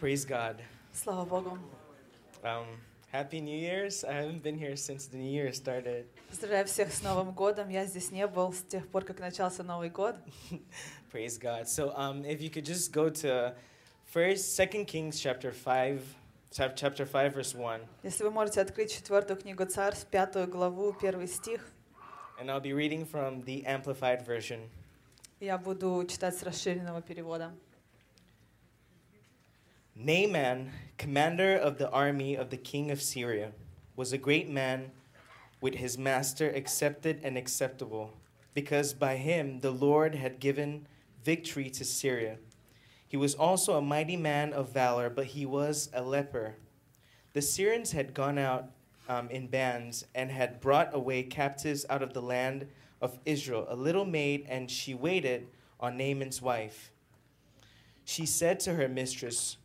Praise God. Слава Богу. Um, Happy New Year's. I haven't been here since the New Year started. Поздравляю всех с Новым годом. Я здесь не был с тех пор, как начался Новый год. Praise God. So um, if you could just go to First, Second Kings chapter five, chap- chapter five, verse one, Если вы можете открыть четвертую книгу Царств, пятую главу, первый стих, and I'll be reading from the Amplified version. я буду читать с расширенного перевода. Naaman, commander of the army of the king of Syria, was a great man with his master accepted and acceptable, because by him the Lord had given victory to Syria. He was also a mighty man of valor, but he was a leper. The Syrians had gone out um, in bands and had brought away captives out of the land of Israel, a little maid, and she waited on Naaman's wife. She said to her mistress,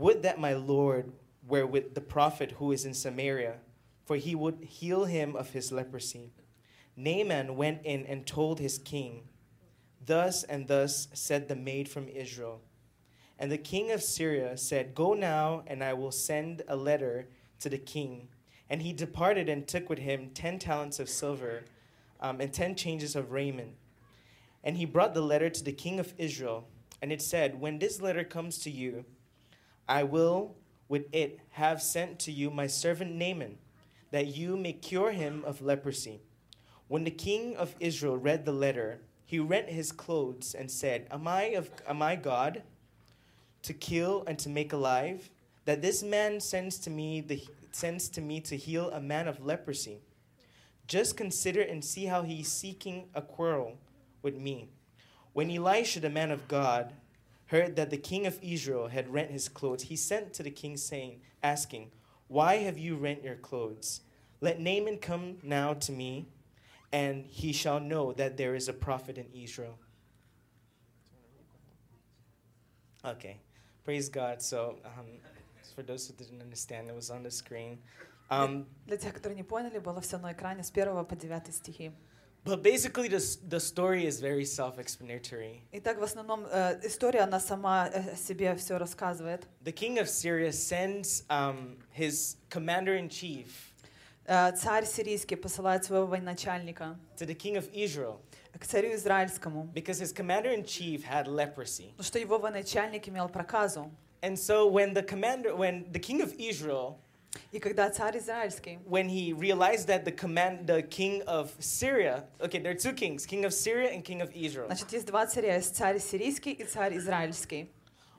Would that my Lord were with the prophet who is in Samaria, for he would heal him of his leprosy. Naaman went in and told his king, Thus and thus said the maid from Israel. And the king of Syria said, Go now, and I will send a letter to the king. And he departed and took with him ten talents of silver um, and ten changes of raiment. And he brought the letter to the king of Israel. And it said, When this letter comes to you, I will with it have sent to you my servant Naaman, that you may cure him of leprosy. When the king of Israel read the letter, he rent his clothes and said, Am I of am I God to kill and to make alive? That this man sends to me the sends to me to heal a man of leprosy. Just consider and see how he is seeking a quarrel with me. When Elisha, the man of God, heard that the king of Israel had rent his clothes, he sent to the king, saying, asking, Why have you rent your clothes? Let Naaman come now to me, and he shall know that there is a prophet in Israel. Okay, praise God. So, um, for those who didn't understand, it was on the screen. Um, Для тех, которые не поняли, было все на экране с 1 по 9 стихи. but basically, the, s- the story is very self explanatory. Итак, в основном э, история, она сама э, себе все рассказывает. The king of Syria sends um, his commander in chief Э, царь сирийский посылает своего военачальника to the king of Israel к царю израильскому, because his commander in chief had leprosy. потому что его военачальник имел проказу. And so when the commander, when the king of Israel, И когда царь израильский when he realized that the command, the king of Syria, okay, there are two kings, king of Syria and king of Israel. Значит, есть два царя, есть царь сирийский и царь израильский.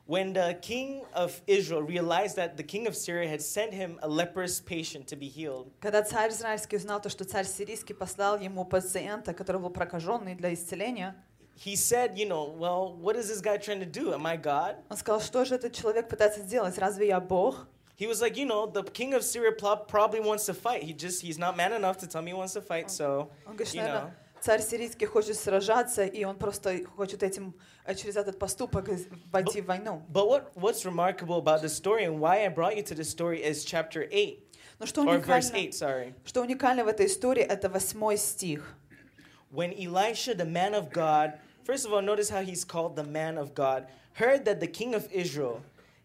When the king of Israel realized that the king of Syria had sent him a leprous patient to be healed, Когда царь израильский узнал то, что царь сирийский послал ему пациента, который был прокаженный для исцеления, he said, you know, well, what is this guy trying to do? Am I God? он сказал, что же этот человек пытается сделать? Разве я Бог? He was like, you know, the king of Syria pl- probably wants to fight. He just, he's not man enough to tell me he wants to fight. So, Он говорит, что, you know, наверное, царь сирийский хочет сражаться, и он просто хочет этим, э, через этот поступок из- войти в войну. But what, what's remarkable about this story and why I brought you to this story is chapter 8, Но что or verse уникально, 8, sorry. что уникально в этой истории, это восьмой стих. When Elisha, the man of God, first of all, notice how he's called the man of God, heard that the king of Israel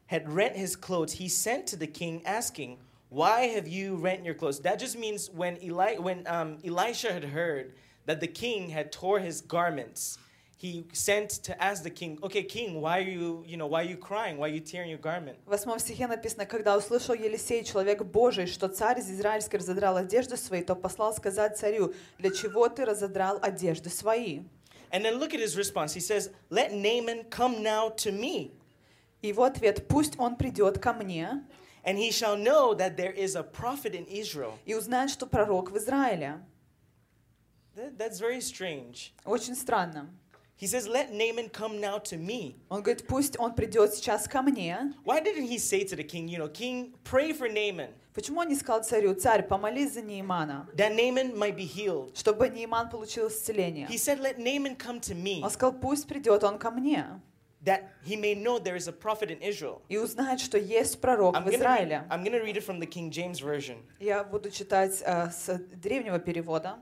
had rent his clothes, he sent to the king asking, Why have you rent your clothes? That just means when, Eli- when um, Elisha had heard that the king had tore his garments, he sent to ask the king, Okay, king, why are you, you know, why are you crying? Why are you tearing your garment? В восьмом стихе написано, когда услышал Елисей, человек Божий, что царь из Израильской разодрал одежды свои, то послал сказать царю, для чего ты разодрал одежды свои? And then look at his response. He says, Let Naaman come now to me. Его ответ, пусть он придет ко мне and he shall know that there is a prophet in Israel. и узнает, что пророк в Израиле. That- that's very strange. Очень странно. He says, Let Naaman come now to me. Он говорит, пусть он придет сейчас ко мне. Why didn't he say to the king, you know, King, pray for Naaman, Почему он не сказал царю, царь, помолись за Неймана, that Naaman might be healed? чтобы Нейман получил исцеление? He said, Let Naaman come to me, Он сказал, пусть придет он ко мне that he may know there is a prophet in Israel. и узнает, что есть пророк I'm в gonna, read, Израиле. I'm gonna read it from the King James Version. Я буду читать э, с древнего перевода.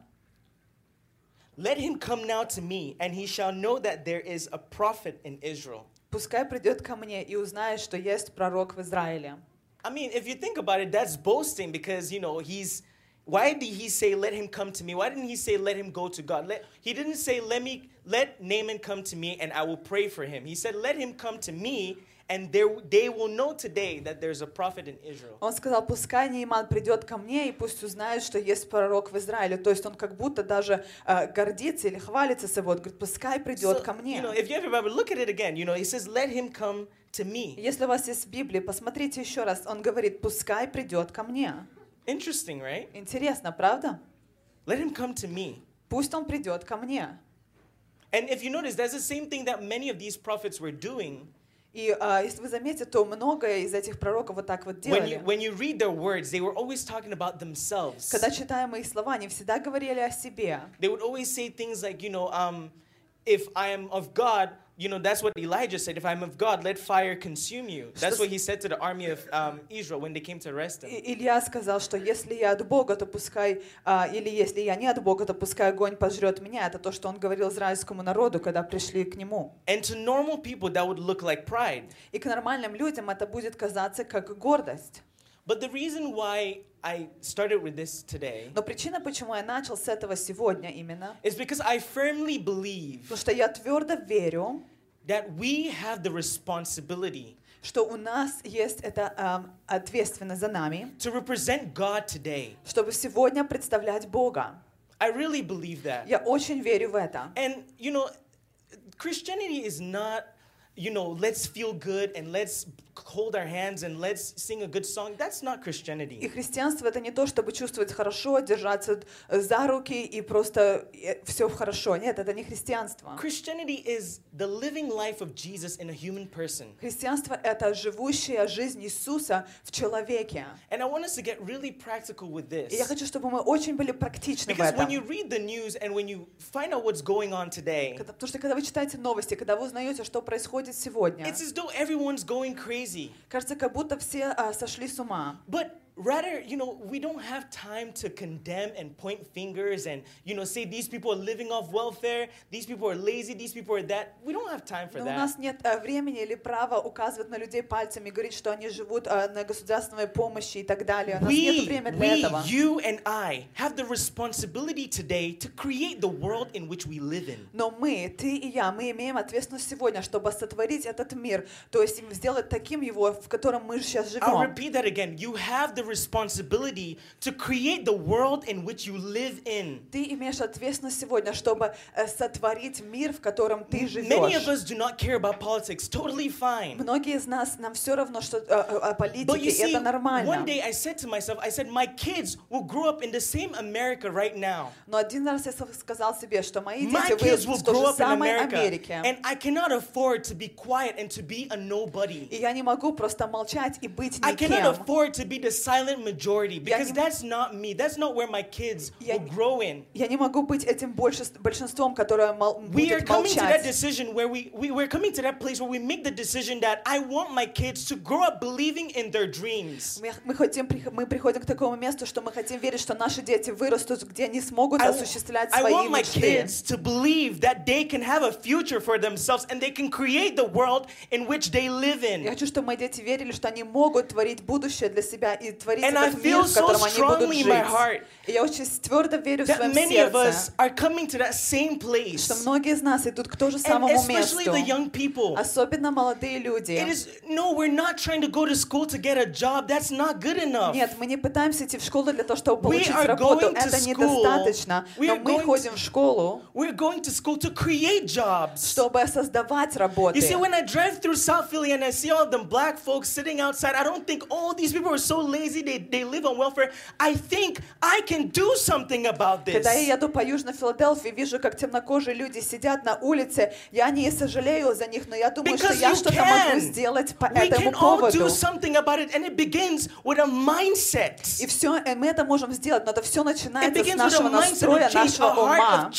Let him come now to me, and he shall know that there is a prophet in Israel. пускай придет ко мне и узнает, что есть пророк в Израиле. I mean, if you think about it, that's boasting because, you know, he's. Why did he say, let him come to me? Why didn't he say, let him go to God? Let, he didn't say, let me, let Naaman come to me and I will pray for him. He said, let him come to me and there, they will know today that there's a prophet in Israel. Он сказал, пускай Нейман придет ко мне и пусть узнает, что есть пророк в Израиле. То есть он как будто даже э, гордится или хвалится собой. Он говорит, пускай придет So, ко мне. you know, if you have your Bible, look at it again. You know, he says, let him come to me. Если у вас есть Библия, посмотрите еще раз. Он говорит, пускай придет ко мне. Interesting, right? Интересно, правда? Let him come to me. Пусть он придет ко мне. And if you notice, that's the same thing that many of these prophets were doing. И а, если вы заметите, то многое из этих пророков вот так вот When you, делали. when you read their words, they were always talking about themselves. Когда читаем их слова, они всегда говорили о себе. They would always say things like, you know, um, if I am of God, you know, that's what Elijah said. If I'm of God, let fire consume you. That's what he said to the army of um, Israel when they came to arrest him. И- Илья сказал, что если я от Бога, то пускай, а, или если я не от Бога, то пускай огонь пожрет меня. Это то, что он говорил израильскому народу, когда пришли к нему. And to normal people, that would look like pride. И к нормальным людям это будет казаться как гордость. But the reason why I started with this today Но причина, почему я начал с этого сегодня именно, is because I firmly believe потому что я твердо верю, that we have the responsibility что у нас есть эта ам, ответственность за нами, to represent God today. чтобы сегодня представлять Бога. I really believe that. Я очень верю в это. And, you know, Christianity is not, you know, let's feel good and let's hold our hands and let's sing a good song. That's not И Christianity. христианство это не то, чтобы чувствовать хорошо, держаться э, за руки и просто все хорошо. Нет, это не христианство. Christianity is the living life of Jesus in a human person. Христианство это живущая жизнь Иисуса в человеке. And I want us to get really practical with И я this. хочу, чтобы мы очень были практичны в Because этом. when you read the news and when you find out what's going on today, Потому что когда вы читаете новости, когда вы узнаете, что происходит сегодня, it's as though everyone's going crazy. кажется, как будто все а, сошли с ума. But rather, you know, we don't have time to condemn and point fingers and, you know, say these people are living off welfare, these people are lazy, these people are that. We don't have time for Но у that. нас нет э, времени или права указывать на людей пальцами и говорить, что они живут э, на государственной помощи и так далее. У нас нет We, времени для we, этого. you and I have the responsibility today to create the world in which we live in. Но мы, ты и я, мы имеем ответственность сегодня, чтобы сотворить этот мир, то есть сделать таким его, в котором мы сейчас I'll живем. repeat that again. You have the responsibility to create the world in which you live in. Ты имеешь ответственность сегодня, чтобы э, сотворить мир, в котором ты Many of живешь. us do not care about politics. Totally fine. Многие из нас, нам все равно, что э, э, о But политике, you и see, это one нормально. day I said to myself, I said, my kids will grow up in the same America right now. Но один раз я со- сказал себе, что мои My дети kids will вырастут в той grow же up in самой America. Америке. And I cannot afford to be quiet and to be a nobody. И я не могу просто молчать и быть I cannot никем. afford to be the silent majority Я because не- that's not me. That's not where my kids Я will не- grow in. Я не могу быть этим большинств- большинством, которое мол- We are будет coming to that молчать. decision where we, we, we're coming to that place where we make the decision that I want my kids to grow up believing in their dreams. Мы, мы, хотим, прих- мы приходим к такому месту, что мы хотим верить, что наши дети вырастут, где они смогут I, осуществлять I свои want my мечты. kids to believe that they can have a future for themselves and they can create the world in which they live Я in. хочу, чтобы мои дети верили, что они могут творить будущее для себя и творить And I этот мир, feel в so котором они будут strongly in my жить. heart И я очень твердо верю в That своем many of us сердце, are coming to that same place. что многие из нас идут к тому же And самому especially месту. the young people. Особенно молодые люди. It is no, we're not trying to go to school to get a job. That's not good enough. Нет, мы не пытаемся идти в школу для того, чтобы We получить are работу. going to Это school. недостаточно. We Но are мы going ходим to- в школу, We're going to school to create jobs. чтобы создавать работы. You see, when I drive through South Philly and I see all them black folks sitting outside, I don't think, oh, these people are so lazy, They, they live on welfare. I think I can do something about this. Когда я еду по Южной Филадельфии, вижу, как темнокожие люди сидят на улице, я не сожалею за них, но я думаю, что Because я you что-то могу сделать по We этому can all do поводу. something about it, and it begins with a mindset. И все, мы это можем сделать, но это все начинается с нашего настроя, нашего ума,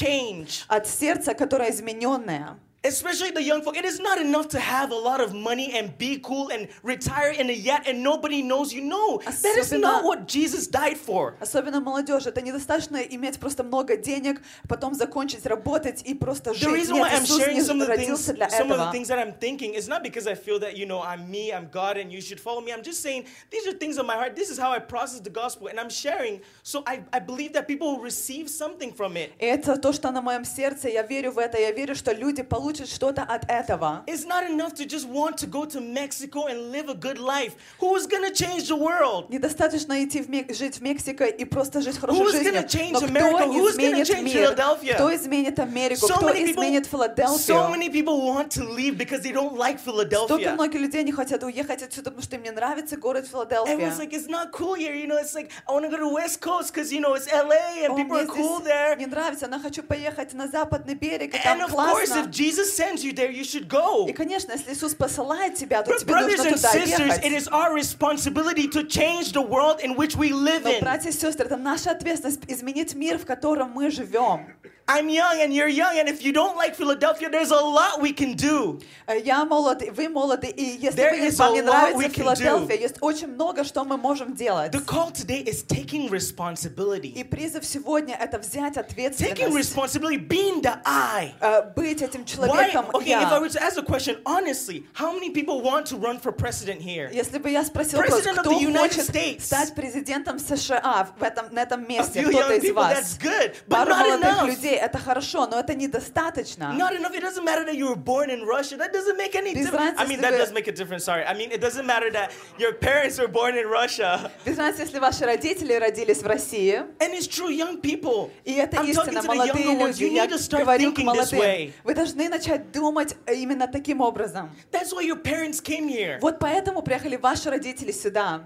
от сердца, которое измененное. especially the young folk, it is not enough to have a lot of money and be cool and retire in a yacht and nobody knows you. No, that is Особенно- not what Jesus died for. Особенно молодежь. Это недостаточно иметь просто много денег, потом закончить работать и просто The жить. reason why Нет, I'm Иисус sharing не some of the things, родился для some of the этого. things that I'm thinking is not because I feel that you know I'm me, I'm God, and you should follow me. I'm just saying these are things on my heart. This is how I process the gospel, and I'm sharing. So I, I believe that people will receive something from it. И это то, что на моем сердце. Я верю в это. Я верю, что люди получат что-то от этого. It's not enough to just want to go to Mexico and live a good life. Who is gonna change the world? Недостаточно идти в Мек- жить в Мексике и просто жить хорошей Who's жизнью. gonna change Но кто America? Who's gonna изменит change мир? Philadelphia? Кто изменит Америку? So Кто many people, изменит so Филадельфию? many people want to leave because they don't like Столько Philadelphia. многих людей не хотят уехать отсюда, потому что им не нравится город Филадельфия. Everyone's like, it's not cool here, you know. It's like I want to go to West Coast because you know it's LA and О, people are мне cool здесь there. не нравится, но хочу поехать на западный берег, и And там of course, классно. if Jesus sends you there, you should go. И, конечно, если Иисус посылает тебя, то But тебе brothers нужно and туда sisters, it ехать. is our responsibility to change the world in which we live Но, in. братья и сестры, это наша ответственность изменить мир, в котором мы живем. I'm young and you're young, and if you don't like Philadelphia, there's a lot we can do. Э, Я молод, вы молоды, и если There вы, is вам a не lot we нравится can Филадельфия, есть очень много, что мы можем делать. The call today is taking И responsibility. призыв сегодня — это взять Taking ответственность, responsibility, being the I. э, быть этим Why? человеком Okay, if I «я». were to ask the question honestly, how many people want to run for president here? Если бы я спросила вопрос, President of кто the United хочет States. стать президентом США в этом, на этом A месте, few кто-то young из people, вас. that's good, but Пару not молодых enough. людей, это хорошо, но это недостаточно. Not enough. It doesn't matter that you were born in Russia. That doesn't make any Без difference. I разницы, mean, если that вы- does make a difference. Sorry. I mean, it doesn't matter that your parents were born in Russia. Без разницы, если ваши родители родились в России, And it's true, young people. и это I'm talking истина, to the молодые younger ones. You люди, я need to start говорю к thinking this молодым, way. вы должны начать думать именно таким образом. That's why your parents came here. Вот поэтому приехали ваши родители сюда.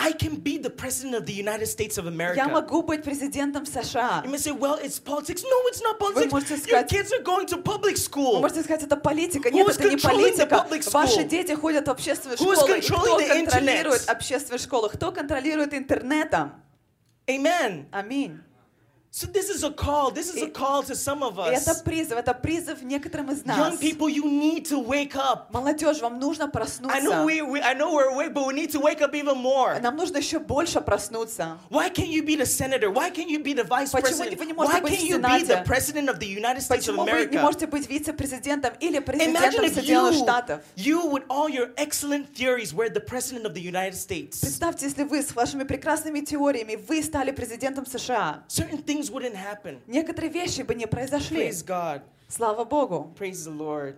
I can be the president of the United States of Я America. могу быть президентом США. You may say, well, it's politics. No, it's not politics. можете Your сказать- kids are going to public Вы school. можете сказать, это политика. Нет, Who's это не политика. Ваши дети ходят в общественную Who's школу. И кто the internet? контролирует общественную школу? Кто контролирует интернетом? Amen. Аминь. So this is a call. This is a И- call to some of И это us. призыв, это призыв некоторым из нас. Young people, you need to wake up. Молодежь, вам нужно I know проснуться. we, we I know we're awake, but we need to wake up even more. Нам нужно еще больше проснуться. Why can't you be the senator? Why can't you be the vice Почему president? вы не можете Why быть в can't you be the Сенате? president of the United States of Почему вы не America? можете быть вице-президентом или Imagine президентом if Соединенных you, Штатов? you with all your excellent theories were the president of the United States. Представьте, если вы с вашими прекрасными теориями, вы стали президентом США. Certain things wouldn't happen. Некоторые вещи бы не произошли. Praise God. Слава Богу. Praise the Lord.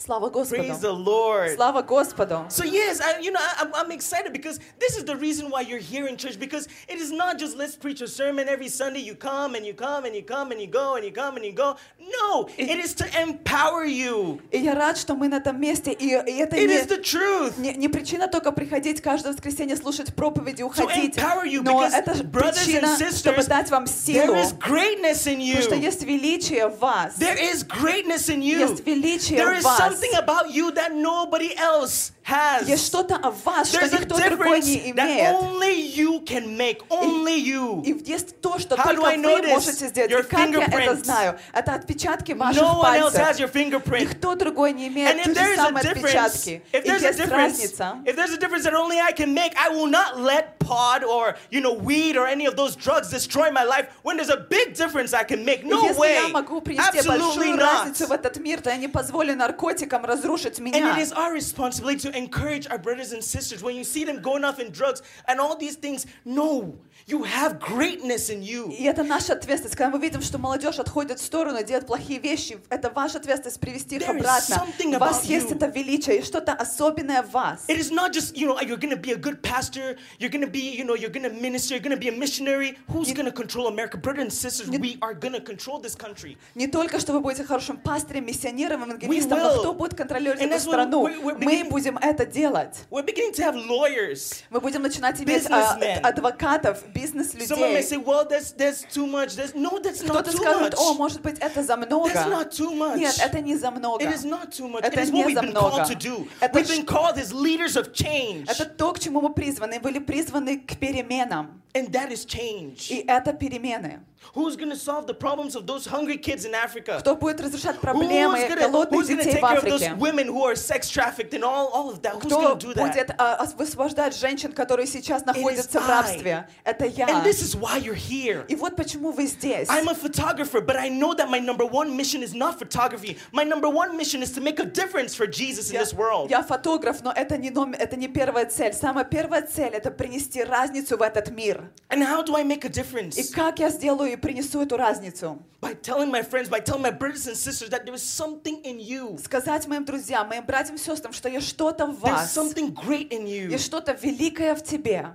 Слава Господу. Praise the Lord. Слава Господу. So yes, I, you know, I, I'm- I'm excited because this is the reason why you're here in church because it is not just let's preach a sermon every Sunday. You come and you come and you come and you go and you come and you go. No, it is to empower you. И я рад, что мы на этом месте. И, и это It не, is the truth. не, не причина только приходить каждое воскресенье, слушать проповеди, уходить. empower you, Но because это ж brothers and причина, sisters, чтобы дать вам силу. There is greatness in you. Потому что есть величие в вас. There is greatness in you. Есть величие There в is вас. something about you that nobody else has. Есть что-то о вас, что There's a никто другой difference не that имеет. only you can make. Only you. И есть то, что How do только I know вы this? можете сделать. Your И как я это fingerprints. знаю? Это отпечатки ваших No one else пальцев. has your fingerprint. Никто другой не And имеет if те there же is a самые difference, отпечатки. if И there's a есть difference, разница. if there's a difference that only I can make, I will not let pod or you know weed or any of those drugs destroy my life. When there's a big difference I can make, И no если way, я могу принести absolutely большую not. разницу в этот мир, то я не позволю наркотикам разрушить And меня. it is our responsibility to encourage our brothers and sisters when you see them going off in drugs and all these things. No, you have greatness in you. И это наша ответственность. Когда мы видим, что молодежь отходит в сторону, делает плохие вещи, это ваша ответственность привести их There обратно. У вас есть you. это величие и что-то особенное в вас. It is not just, you know, you're going to be a good pastor, you're going to be, you know, you're going to minister, you're going to be a missionary. Who's going to control America? Brothers and sisters, we are going to control this country. Не только, что вы будете хорошим пастырем, миссионером, евангелистом, но кто будет контролировать эту страну? Мы будем это делать. We're beginning to have lawyers. Мы будем начинать иметь а, адвокатов, Someone may бизнес-людей. say, well, that's, that's too much. That's, no, that's not Кто-то too скажет, о, может быть, это за много. That's not too much. Нет, это не за много. It is not too much. It Это is не what we've за been много. called to do. Это We've ш- been called as leaders of change. Это то, к чему мы призваны. Были призваны к переменам. And that is change. И это перемены. Who's going to solve the problems of those hungry kids in Africa? Кто будет разрешать Who's проблемы going голодных to детей take в care of those Африке? women who are sex trafficked and all, all of that? Who's Кто going to do that? будет а, ос- высвобождать женщин, которые сейчас находятся в I. рабстве? Это я. And this is why you're here. И вот почему вы здесь. I'm a photographer, but I know that my number one mission is not photography. My number one mission is to make a difference for Jesus in Я, this world. я фотограф, но это не, ном- это не первая цель. Самая первая цель — это принести разницу в этот мир. And how do I make a И difference? как я сделаю и принесу эту разницу? By telling my friends, by telling my brothers and sisters that there is something in you. Сказать моим друзьям, моим братьям и сестрам, что есть что-то в There's вас, something great in you. есть что-то великое в тебе.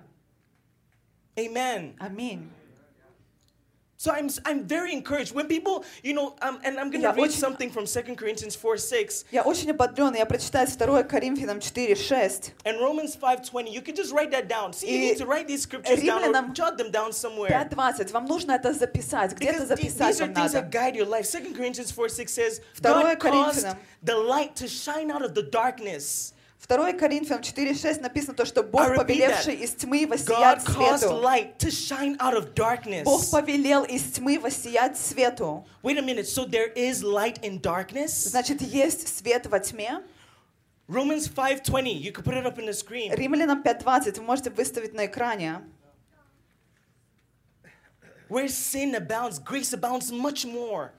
Amen. Аминь. So I'm, I'm very encouraged when people, you know, um, and I'm going to Я read очень- something from 2 Corinthians 4 6 Я очень ободрен, я прочитаю 2 Коринфянам 4, 6. and Romans 5:20. You can just write that down. See, you И need to write these scriptures down or Римлянам jot them down somewhere. 5.20. Вам нужно это записать. Где-то Because these, записать these are вам things that надо. guide your life. 2 Corinthians 4 6 says, Второе God caused Коринфянам. the light to shine out of the darkness. 2 Коринфянам 4.6 написано то, что Бог, повелевший из тьмы воссиять свету. Бог повелел из тьмы воссиять свету. Wait a minute. So there is light in darkness? Значит, есть свет во тьме. Romans 5:20. You can put it up on the screen. Римлянам 5.20 вы можете выставить на экране. Where sin abounds, grace abounds much more.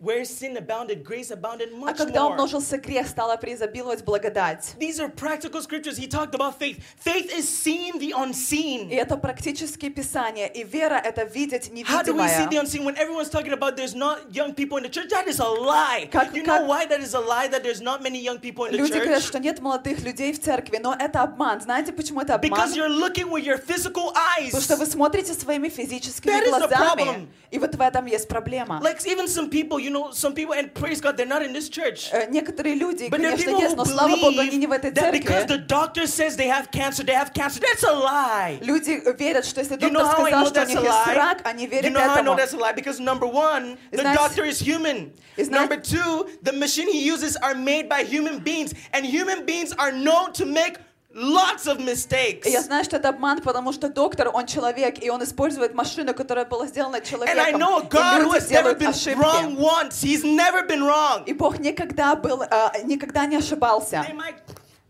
Where sin abounded, grace abounded А much когда more. умножился грех, стала преизобиловать благодать. These are practical scriptures. He talked about faith. Faith is seeing the unseen. И это практические писания. И вера — это видеть How do we see the невидимое. unseen when everyone's talking about there's not young people in the church? That is a lie. Как- you как- know why that is a lie that there's not many young people in the Люди говорят, church? что нет молодых людей в церкви, но это обман. Знаете, почему это обман? Because you're looking with your physical eyes. Потому что вы смотрите своими физическими That is the глазами. problem. И вот в этом есть проблема. Like even some people, you know, some people, and praise God, they're not in this church. Э, Некоторые люди, But there are конечно, people есть, who но слава Богу, они не в believe этой that because the церкви. doctor says they have cancer, they have cancer. That's a lie. Люди верят, что если You know доктор how I know сказал, что у that's них a есть lie? рак, они You верят know how I know этому. that's a lie? Because number one, the Знаете- doctor is human. И знаете- Number two, the machine he uses are made by human beings, and human beings are known to make lots of mistakes. И я знаю, что это обман, потому что доктор, он человек, и он использует машину, которая была сделана And I человеком. know a И God who люди has never делают been wrong ошибки. once. He's never been wrong. И Бог никогда был, э, никогда не ошибался. They might,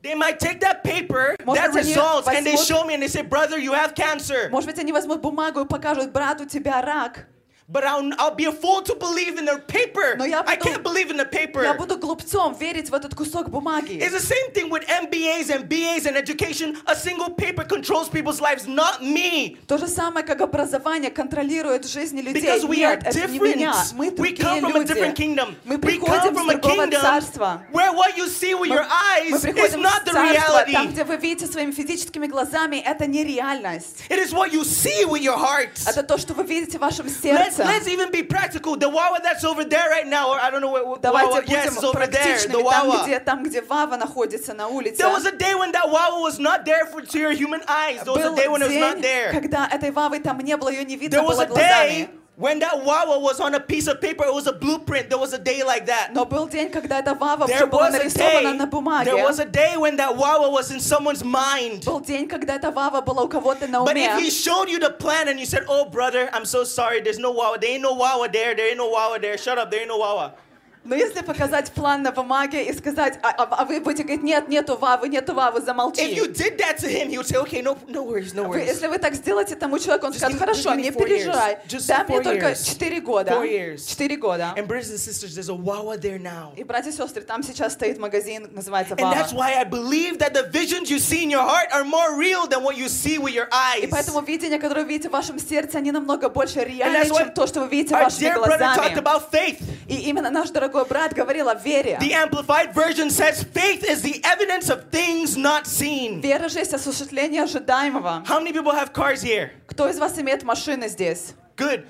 they might take that paper, Может that быть, они results, and they возьмут- show me and they say, brother, you have cancer. Может быть, они возьмут бумагу и покажут, брат, у тебя рак. But I'll, I'll be a fool to believe in the paper. Но я I буду- can't believe in the paper. Я буду глупцом верить в этот кусок бумаги. It's the same thing with MBAs and BAs and education. A single paper controls people's lives, not me. То же самое, как образование контролирует жизни людей. Because we are Нет, это не different. меня. Мы We другие come from a different люди. kingdom. Мы We come приходим from с a другого kingdom царства. where what you see with your Мы eyes is приходим not в the царство, там, reality. где вы видите своими физическими глазами, это не реальность. It is what you see with your heart. Это то, что вы видите в вашем Let's, сердце. let's even be practical. The Wawa that's over there right now, or I don't know what, what Давайте Wawa, yes, it's будем over there, the практичными. Там Wawa. где, там, где Вава находится на улице, There was a day when that Wawa was not there for to your human eyes. There was a был day when it was not день, there. когда этой Вавы там не было, ее не видно There was было a day глазами. when that Wawa was on a piece of paper. It was a blueprint. There was a day like that. Но был день, когда эта Вава There все было was a нарисовано day. на бумаге. There was a day when that Wawa was in someone's mind. Был день, когда эта Вава была у кого-то на But уме. if he showed you the plan and you said, "Oh, brother, I'm so sorry. There's no Wawa. There ain't no Wawa there. There ain't no Wawa there. Shut up. There ain't no Wawa." Но если показать план на бумаге и сказать, а, а- а вы будете говорить, нет, нету Вавы, нету Вавы, If замолчи. you did that to him, he would say, "Okay, no, no worries, no Вы- worries." если вы так сделаете тому человеку, он Just скажет, хорошо, не переживай, дай мне только years. 4 года. Four years. 4 года. And brothers and sisters, there's a Wawa there now. И, братья и сестры, там сейчас стоит магазин, называется And that's Вава. why I believe that the visions you see in your heart are more real than what you see with your eyes. И поэтому видения, которые вы видите в вашем сердце, они намного больше реальны, чем то, что вы видите вашими глазами. И именно наш дорогой брат говорил о вере. The Amplified Version says faith is the evidence of things not seen. Вера же есть осуществление ожидаемого. How many people have cars here? Кто из вас имеет машины здесь? Good.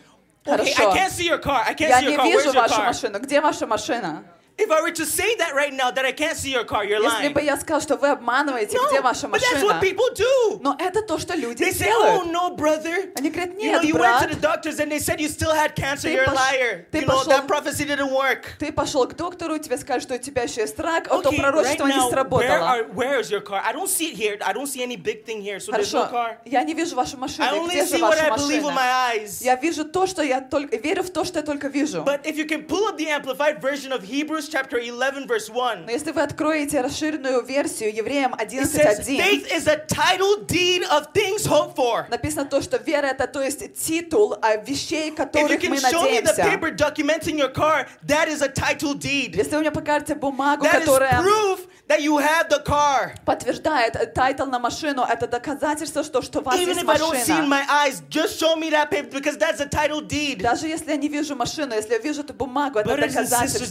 Okay, I Хорошо. can't see your car. I can't Я see your не car. вижу Where's your вашу car? машину. Где ваша машина? If I were to say that right now, that I can't see your car, you're Если lying. бы я сказал, что вы обманываете, где No, ваша but that's what машина. people do. Но это то, что люди They say, oh делают. no, brother. Они говорят, You know, нет, you went to брат, the doctors and they said you still had cancer. Ты You're a пош- liar. ты You know, пошел- that prophecy didn't work. ты пошел к доктору, тебе скажут, что у тебя еще есть рак, а то Okay, right пророчество не now, where, сработало. are, where is your car? I don't see it here. I don't see any big thing here. So there's no Хорошо, car. я не вижу вашу I машину. only Где же see what ваша I believe with машина? my eyes. Я вижу то, что я только верю в то, что я только вижу. But if you can pull up the amplified version of Hebrews chapter 11 verse 1, Но если вы откроете расширенную версию Евреям it says 11.1, faith is a title deed of things hoped for. написано то, что вера это то есть титул а, вещей, If you которых can мы show me the надеемся. paper documenting your car, that is a title deed. Если вы мне покажете бумагу, That is которая proof that you have the car. подтверждает э, тайтл на машину, это доказательство, что, что у вас Even есть if I don't see in машина. my eyes, just show me that paper because that's a title deed. Даже если я не вижу машину, если я вижу эту бумагу, это Brothers and sisters,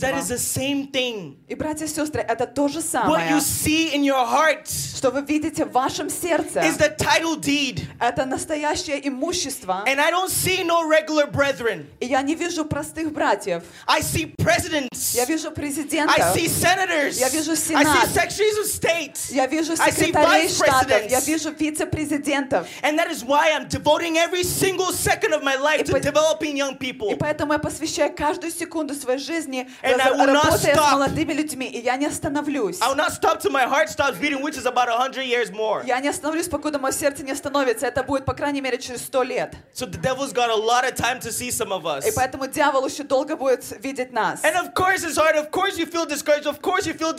that is доказательство. the same thing. И, братья и сестры, это то же What самое, you see in your heart что вы видите в вашем сердце. is the title deed. Это настоящее имущество. And I don't see no regular brethren. И я не вижу простых братьев. I see presidents. Я вижу I президентов. see senators. Я вижу I Сенат. see secretaries of state. Я вижу I see секретарей vice штатов. Я presidents. вижу вице-президентов. And that is why I'm devoting every single second of my life И to по- developing young people. И поэтому я посвящаю каждую секунду своей жизни, And раз- I will not работая с молодыми людьми. И я не остановлюсь. I will not stop till my heart stops beating, which is about 100 years more. Я не остановлюсь, покуда мое сердце не остановится. Это будет, по крайней мере, через сто лет. So the devil's got a lot of time to see some of us. И поэтому дьявол еще долго будет видеть нас. And of course it's hard. Of course you feel discouraged. Of course you feel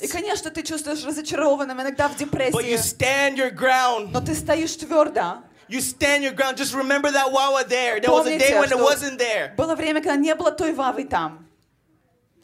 И, конечно, ты чувствуешь разочарованным, иногда в But you депрессии. stand your ground. Но ты стоишь твердо. You stand your ground. Just remember that we're there. There was a day Помните, when it wasn't there. было время, когда не было той вавы там.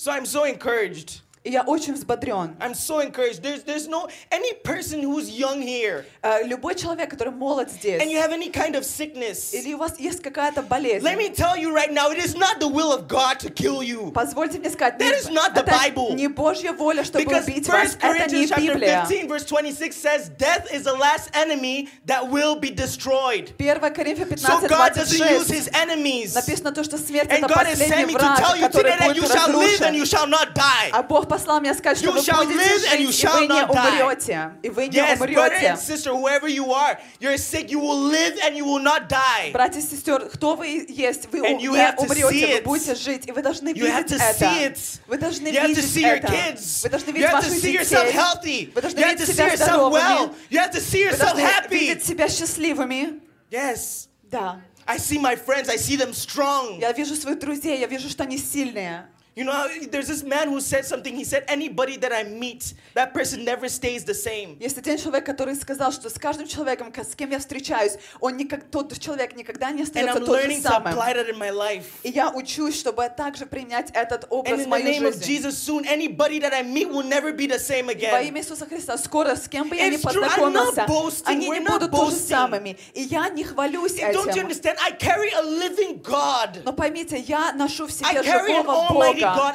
So I'm so encouraged. И я очень взбодрен. I'm so encouraged. There's there's no any person who's young here Э, Любой человек, который молод здесь, and you have any kind of sickness. или у вас есть какая-то болезнь, Let me tell you right now, it is not the will of God to kill you. позвольте мне сказать, That is not the это Bible. не Божья воля, чтобы Because убить 1 вас, это не Corinthians chapter Библия. 15 verse 26 says death is the last enemy that will be destroyed. 1 Коринфянам So 15, God doesn't use 26 his enemies. написано то, что смерть And это God has sent последний me to враг, tell you который today that you будет shall live and you разрушен. shall not die. А Бог послал меня сказать, что You вы shall будете live and you жить, и shall вы не not die. умрете. И вы не Yes, brother and умрете. sister, whoever you are, you're sick, you will live and you will not die. Братья и сестры, кто вы есть, вы And у- you не have to see умрете, вы it. будете жить, и вы должны You have видеть to это. see it. Вы должны You have to видеть see your это. kids. Вы должны You видеть have to ваших see yourself детей. healthy. Вы должны You have to видеть see себя yourself well. здоровыми. You have to see Вы yourself должны happy. видеть себя счастливыми. Yes. Да. I see my friends, I see them strong. Я вижу своих друзей, я вижу, что они сильные. You know, there's this man who said something. He said, anybody that I meet, that person never stays the same. Есть один человек, который сказал, что с каждым человеком, с кем я встречаюсь, он никак, тот человек никогда не And остается I'm тот же learning to самым. apply that in my life. И я учусь, чтобы также принять этот And образ in в the мою name of жизнь. Jesus, soon anybody that I meet will never be the same Во again. имя Иисуса Христа, скоро с кем бы я ни It's true. I'm not познакомился, boasting. они We're не not будут тоже boasting. самыми. И я не хвалюсь Don't you этим. understand? I carry a living God. Но поймите, я ношу в I себе carry an живого almighty Бога.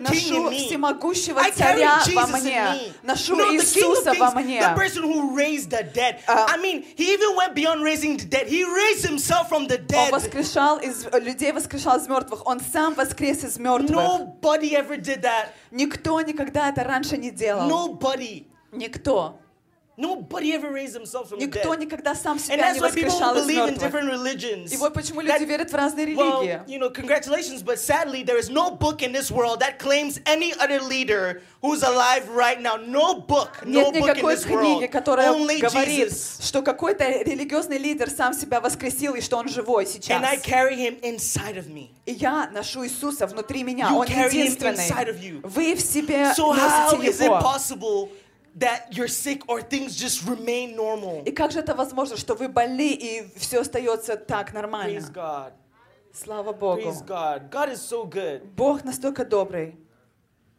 Ношу всемогущего царя во мне. Ношу Иисуса во мне. the person who raised the dead. А. I mean, he even went beyond raising the dead. He raised himself from the Он dead. воскрешал из людей, воскрешал из мертвых. Он сам воскрес из мертвых. Nobody ever did that. Никто никогда это раньше не делал. Nobody. Никто. Nobody ever raised himself from the Никто dead. никогда сам And себя не that's why people воскрешал из believe in мертвых. different religions. И вот почему That- люди верят в разные Well, религии. you know, congratulations, but sadly, there is no book in this world that claims any other leader who's alive right now. No book, no Нет book in никакой this world. книги, которая Only говорит, Jesus. что какой-то религиозный лидер сам себя воскресил и что он живой сейчас. And I carry him inside of me. И я ношу Иисуса внутри меня. You Он carry him единственный. inside of you. Вы в себе So how носите is it Его. possible that you're sick or things just remain normal? И как же это возможно, что вы больны и все остается так Praise нормально? God. Слава Богу. Praise God. God is so good. Бог настолько добрый.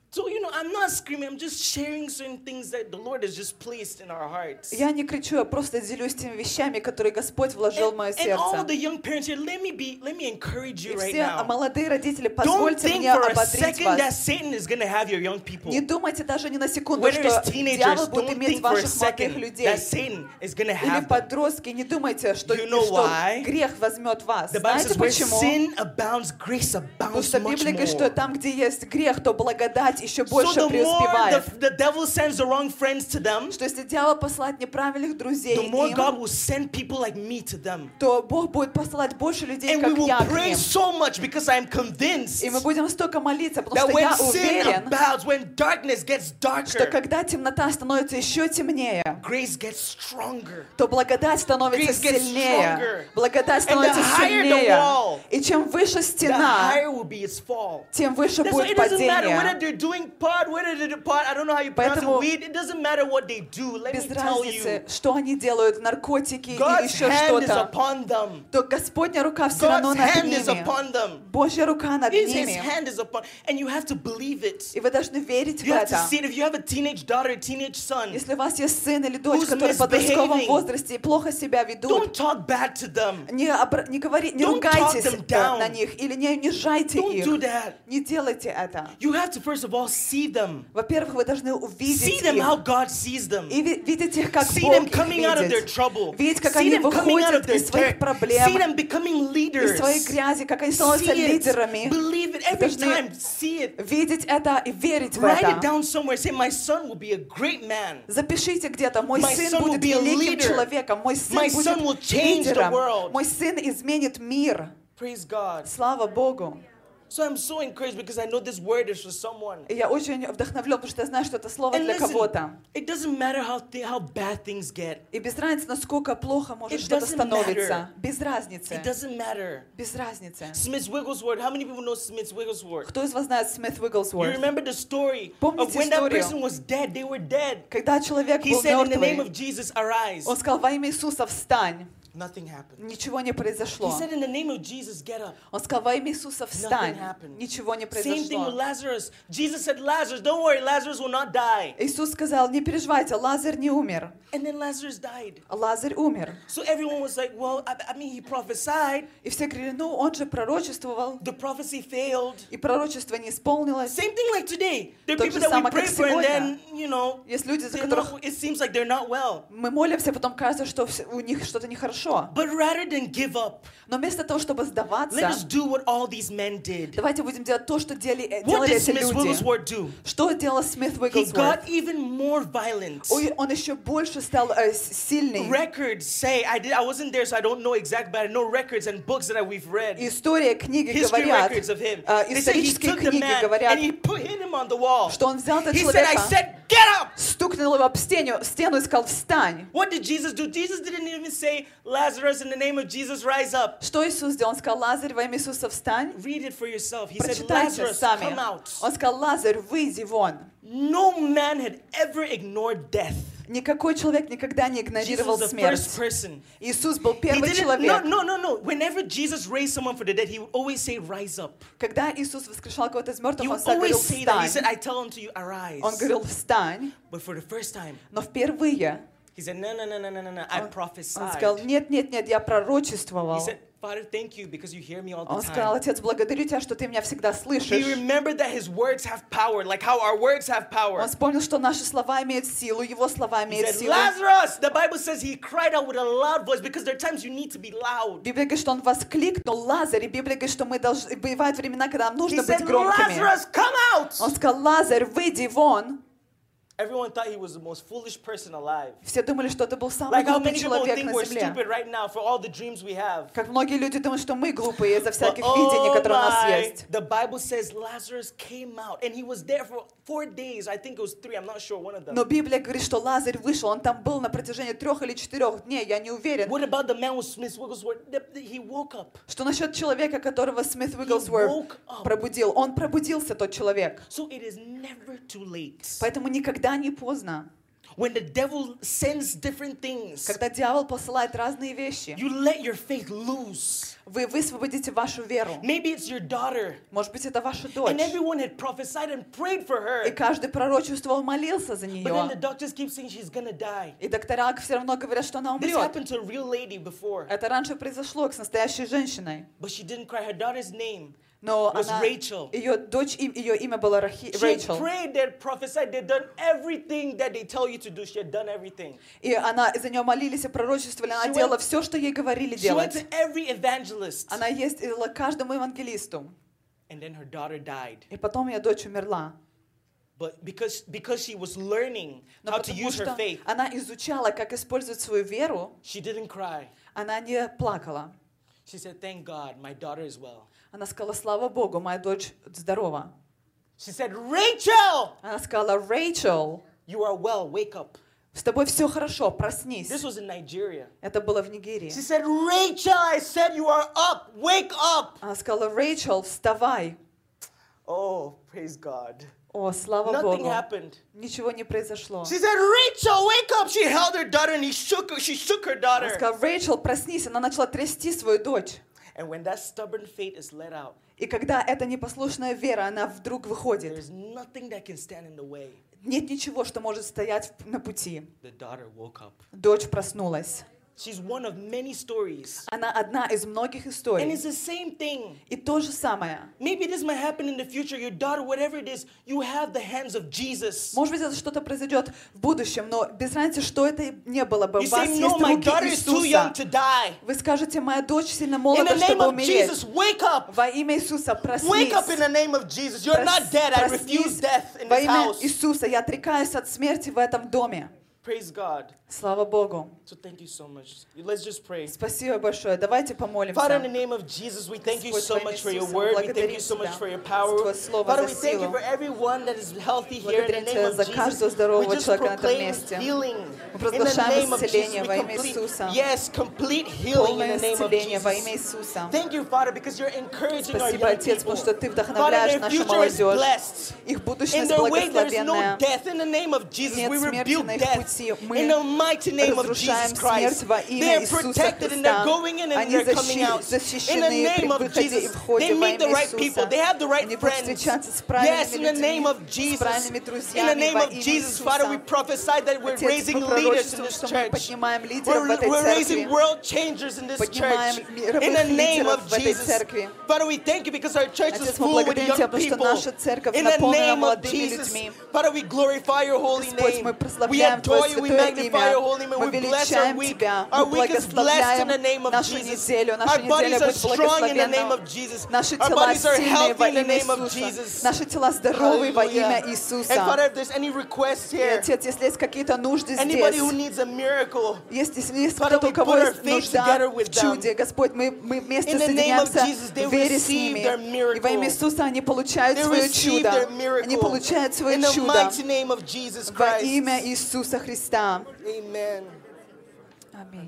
So, you know, I'm not screaming, I'm just sharing certain things that the Lord has just placed in our hearts. Я не кричу, я просто делюсь теми вещами, которые Господь вложил в мое and all сердце. the young parents here, let me be, let me encourage you right все now. молодые родители, позвольте мне ободрить second that вас. Satan is going to have your young people. Не думайте даже ни на секунду, что дьявол будет иметь ваших молодых людей. that Satan is going to Или have them. подростки, не думайте, что, грех возьмет вас. Знаете почему? sin abounds, grace Потому что Библия говорит, что там, где есть грех, то благодать еще So больше the more преуспевает. the, the devil sends the wrong friends to them, Что если дьявол посылает неправильных друзей the more им, God will send people like me to them. то Бог будет посылать больше людей, And we как will я к pray ним. so much because I'm convinced И мы будем столько молиться, потому that что when я sin уверен, abounds, when darkness gets что darker, когда темнота становится еще темнее, grace gets stronger. то благодать становится Grace gets сильнее. stronger. Благодать And the становится higher the сильнее. wall, И чем выше The стена, higher will be its fall. тем выше That's why будет it doesn't matter whether падение. they're doing pot, whether they're doing pot, I don't know how you pronounce it, Поэтому weed. It doesn't matter what they do. Let Без me tell разницы, you, что они делают, наркотики или God's еще hand is что-то, upon them. то Господня рука все равно God's над hand is ними. upon them. Божья рука над His, his ними. hand is upon, and you have to believe it. И вы должны верить в You have to это. see it. If you have a teenage daughter, a teenage son, Если у вас есть сын или дочь, Who's которые в подростковом misbehaving? возрасте и плохо себя don't ведут, talk bad to them. не, обра- не, говори, не Don't talk ругайтесь them э, down. на них или не унижайте Don't do их. that. Не делайте это. You have to first of all see them. Во-первых, вы должны See увидеть them how их. God sees them. И ви- видеть их, как See Бог them их coming out of their видит. trouble. Видеть, как See они them coming выходят из своих проблем, See them becoming leaders. из своей грязи, как они становятся See it. лидерами. Believe it every time. See it. Видеть это и верить в Write it это. down somewhere. Say, my son will be a great man. Запишите где-то, мой My сын будет великим человеком, мой сын My son will будет change the лидером, world. мой сын изменит мир. Praise God. Слава Богу. So I'm so encouraged because I know this word is for someone. И я очень вдохновлен, потому что я знаю, что это слово And для listen, кого-то. it doesn't matter how, thi- how bad things get. И без разницы, насколько плохо может It что-то doesn't становиться. matter. Без разницы. It doesn't matter. Без разницы. Smith Wigglesworth. How many people know Smith Wigglesworth? Кто из вас знает Смит You Вигглсворт? remember the story of Помните when that историю? person was dead, they were dead. Когда человек He был said, In the name of мертвый, Jesus, arise. он сказал, во имя Иисуса встань. Nothing happened. Ничего не He произошло. said, In the name of Jesus, get up. Он сказал, во имя Иисуса встань. happened. Ничего не Same thing with произошло. Lazarus. Jesus said, Lazarus, don't worry, Lazarus will not die. Иисус сказал, не переживайте, Лазарь не умер. And then Lazarus died. Лазарь умер. So everyone was like, Well, I, I mean, he prophesied, И все говорили, ну, он же пророчествовал, the prophecy failed. и пророчество не исполнилось. Same thing like today. There are То people же that we самое, pray как for, and сегодня. then, you know, Есть люди, за которых not, it seems like they're not well. мы молимся, потом кажется, что у них что-то нехорошо. But rather than give up, Но вместо того, чтобы let us сдаваться, do what all these men did. давайте будем делать то, что дели- э, What делали did эти Smith люди. Wigglesworth do? Что делал Смит He Вигглсворт? got even more violent. Ой, Он еще больше стал э, с- сильный. Records say I did. I wasn't there, so I don't know exact, but I know records and books that we've read. История, книги History говорят, records of him. э, They say he исторические took the книги man говорят, and he put hit him on the wall. что он взял этого He said, "I человека, said, get up." стукнул его об стену, стену и сказал, встань. What did Jesus do? Jesus didn't even say, Lazarus, in the name of Jesus, rise up. Что Иисус сделал? Он сказал, Лазарь, во имя Иисуса встань. Read it for yourself. He said, Прочитайте Lazarus, сами. come out. Он сказал, Лазарь, выйди вон. No man had ever ignored death. Никакой человек никогда не Jesus игнорировал was the смерть. first person. Иисус был He первый didn't, человек. no, no, no, no. Whenever Jesus raised someone from the dead, he would always say, rise up. Когда Иисус воскрешал кого-то из He мертвых, он would всегда говорил, always say that. He said, встань. I tell unto you, arise. Он говорил, встань. But for the first time, Но впервые he said, no, no, no, no, no, no, no. I он, prophesied. он сказал, нет, нет, нет, я He пророчествовал. said, Father, thank you because you hear me all the Он сказал, time. Отец, благодарю тебя, что ты меня всегда He слышишь. remembered that his words have power, like how our words have power. Он вспомнил, что наши слова имеют силу, его слова He имеют said, силу. Lazarus! The Bible says he cried out with a loud voice because there are times you need to be loud. Библия говорит, что он воскликнул Лазарь, и Библия говорит, что мы должны, бывают времена, когда нам He нужно быть said, громкими. Lazarus, come out! Он сказал, Лазарь, выйди вон. Everyone thought he was the most foolish person alive. Все думали, что это был самый Like глупый человек на земле. stupid right now for all the dreams we have. Как многие люди думают, что мы глупые из-за But, всяких oh видений, которые у нас my, есть. the Bible says Lazarus came out and he was there for four days. I think it was three. I'm not sure. One of them. Но Библия говорит, что Лазарь вышел, он там был на протяжении трех или четырех дней, я не уверен. What about the man with Smith Wigglesworth? He woke up. Что насчет человека, которого Смит up. пробудил? Он пробудился, тот человек. So it is never too late. Поэтому никогда не поздно. when the devil sends different things, Когда дьявол посылает разные вещи, you let your faith loose. вы высвободите вашу веру. Maybe it's your daughter, Может быть, это ваша дочь. and everyone had prophesied and prayed for И her, каждый пророчествовал, молился за but then the нее. doctors keep saying she's gonna die. И доктора все равно говорят, что она This умрет. happened to a real lady before, Это раньше произошло с настоящей женщиной. but she didn't cry. Her daughter's name Но was она, Rachel. ее дочь, им- ее имя было Рахи- She Рэйчел. prayed, they had prophesied, they'd done everything that they tell you to do. She had done everything. И она за нее молились и пророчествовали. Она She делала went- все, что ей говорили She went делать. to every evangelist, Она ездила к каждому евангелисту. and then her daughter died. И потом ее дочь умерла. But because because she was learning Но how to use her faith, она изучала, как использовать свою веру, she didn't cry. она не плакала. She said, "Thank God, my daughter is well." Она сказала, слава Богу, моя дочь здорова. She said, "Rachel, Она сказала, Рэйчел, you are well. Wake up." с тобой все хорошо, проснись. This was in Nigeria. Это было в Нигерии. She said, "Rachel, I said you are up. Wake up." Она сказала, Рэйчел, вставай. Oh, praise God. О, слава Nothing Богу. happened. Ничего не произошло. She said, "Rachel, wake up." She held her daughter and he shook her. She shook her Она daughter. сказала, Рэйчел, проснись. Она начала трясти свою дочь. And when that stubborn faith is let out, И когда эта непослушная вера, она вдруг выходит, there's nothing that can stand in the way. нет ничего, что может стоять в- на пути. The daughter woke up. Дочь проснулась. She's one of many stories. Она одна из многих And историй. it's the same thing. И то же самое. Maybe this might happen in the future. Your daughter, whatever it is, you have the hands of Jesus. Может быть, это что-то произойдет в будущем, но без разницы, что это не было бы, You у вас say, No, есть my руки daughter is too young Иисуса. to die. Вы скажете, моя дочь сильно In молода, the name чтобы of умереть. Jesus, wake up. Во имя Иисуса, Wake проснись. up in the name of Jesus. You're not Прос- dead. I проснись. refuse death in Во this имя house. Иисуса я отрекаюсь от смерти в этом доме. Praise God. Слава Богу. So thank you so much. Let's just pray. Спасибо большое. Давайте Father, in the помолимся. name of Jesus, we thank you Господь, so во имя much for your Иисуса, word. We thank благодарим you so much Тебя for your за power. Твое Слово, Father, за we thank you силу. for everyone that is healthy here in the Благодарим name Тебя of за Jesus. каждого We здорового just человека на этом proclaim месте. healing. Мы In the провозглашаем name of Jesus, исцеление we во имя complete, Иисуса. yes, complete healing in Полное the name of исцеление во имя Jesus. Иисуса. Thank you, Father, because you're encouraging our Спасибо, young Отец, people. потому что Ты Father, вдохновляешь their нашу future is молодежь. blessed. Их In будущность their way, there is no благословенная. death. In the name of Jesus, Нет we смерти rebuke на их death. in the mighty name of Jesus Christ. They are protected and they're going in and they're coming out. In the name of Jesus, they meet the right people. They have the right friends. Yes, in the name of Jesus. In the name of Jesus, Father, we prophesy that we're raising leaders in this church. We're, we're raising world changers in this church. In the name of Jesus. Father, we thank you because our church is full with young people. In the name of Jesus. Father, we glorify your holy name. We adore Мы величаем Тебя. Мы благословляем нашу неделю. Наша неделя будет благословенна. Наши тела сильные во имя Иисуса. Наши тела здоровые во имя Иисуса. И, Отец, если есть какие-то нужды здесь, если есть кто-то, у кого есть нужда в чуде, Господь, мы, мы вместе соединяемся в вере с ними. И во имя Иисуса они получают свое чудо. Они получают свое чудо. Во имя Иисуса Христа. Amen. Amém.